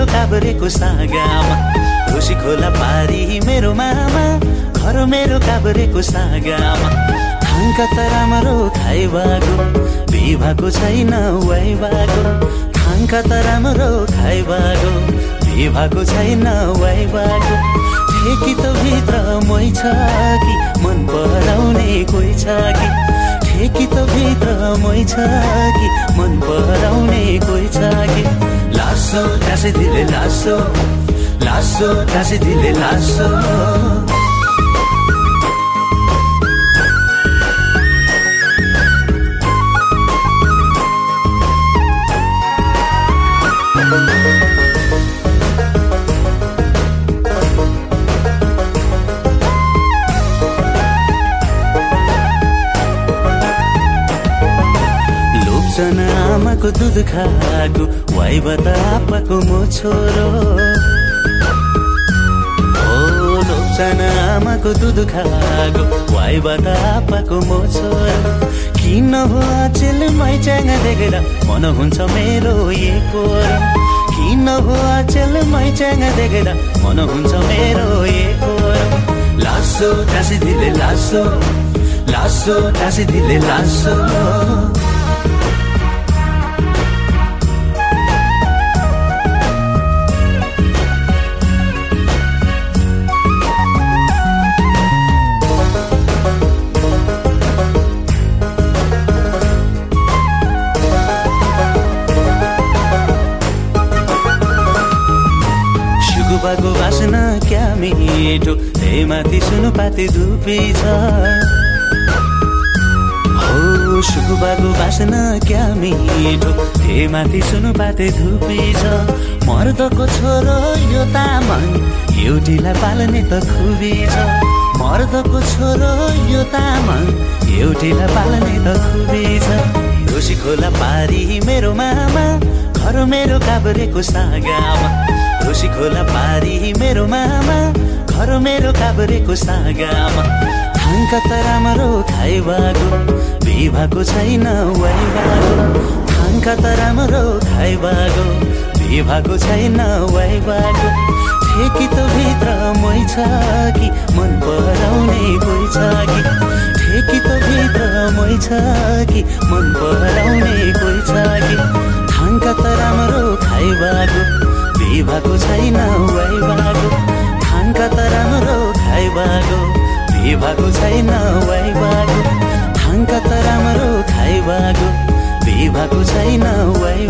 मेरो काभ्रेको सागामा। ढुसी खोला पारी मेरो मामा घर मेरो काभ्रेको सागामा। थाङ्का त राम्रो खाइबाको बिभाको छैन वाइबाको थाङ्का त राम्रो खाइबाको बिभाको छैन वाइबाको ठेकी त भित्र मै छ कि मन पराउने कोही छ कि? ठेकी त भित्र मै छ कि मन पराउने कोही छ कि? लासो टाँसे दिले लासो लासो टाँसे दिले लासो आमाको दुध खाएको वाइब त आप्पाको मो छोरो। आमाको दुध खाएको वाइब त आप्पाको मो छोरो। किन हो अचेल मैचाङ देखेर मन हुन्छ मेरोएको किन हो अचेल मैचाङ देखेर मन हुन्छ मेरोएको लासो टाँसी दिले लासो। लासो टाँसी दिले लासो। सुगुबाको बासना क्या मिठो? हे माथि सुनु पाते धुपी छ। हो सुगुबाको बासना क्या मिठो? हे माथि सुनु पाते धुपी छ। मर्दको छोरो यो तामाङ एउटीलाई पाल्ने त खुबी छ। मर्दको छोरो यो तामाङ एउटीलाई पाल्ने त खुबी छ। ढुसी खोला पारी मेरो मामा घर मेरो काभ्रेको सागामा। ढुसी खोला पारी मेरो मामा घर मेरो काभ्रेको सागामा। थाङ्का त राम्रो खाइबाको बिभाको छैन वाइबाको थाङ्का त राम्रो खाइबाको बिभाको छैन वाइबाको ठेकी त भित्र मै छ कि मन पराउने कोही छ कि? ठेकी त भित्र मै छ कि मन पराउने कोही छ कि? माङ्ग त राम्रो खाइ बागो भएको छैन वाइबाको बागो त राम्रो खाइ भएको छैन वाइबाको बागो त राम्रो खाइ बागो भएको छैन वाइ